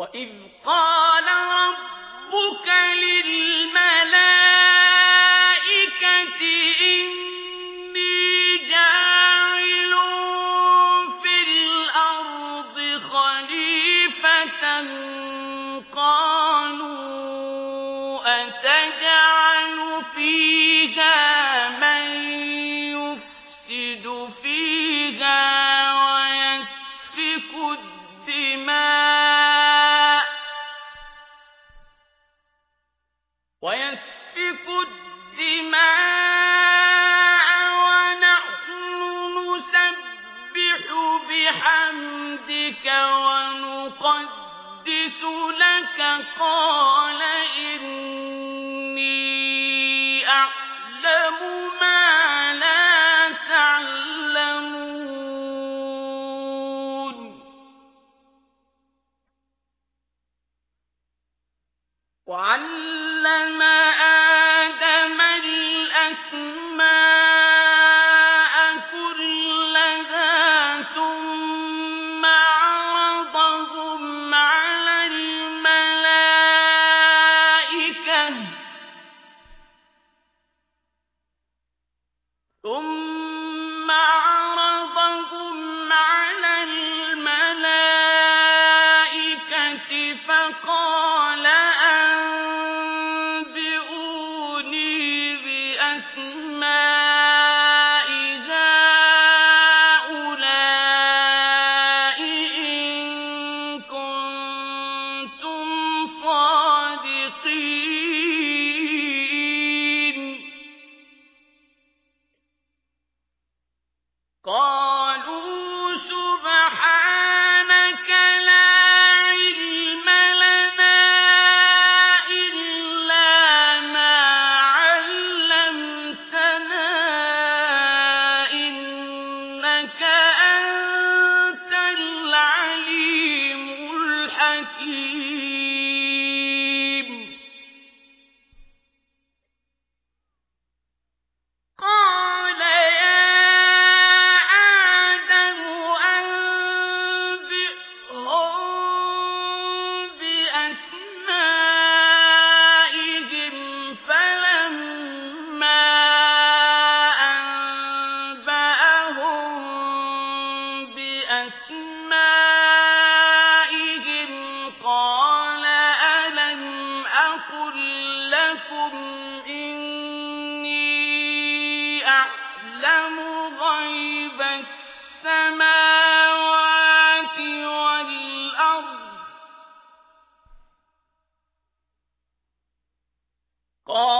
وإذ قال ربك للملائكة ويسفك الدماء ونحن نسبح بحمدك ونقدس لك قال إني أعلم ثم قال أسمائهم قال ألم أقل لكم إني أعلم غيب السماوات والأرض قال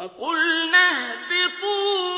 وقلنا اهبطوا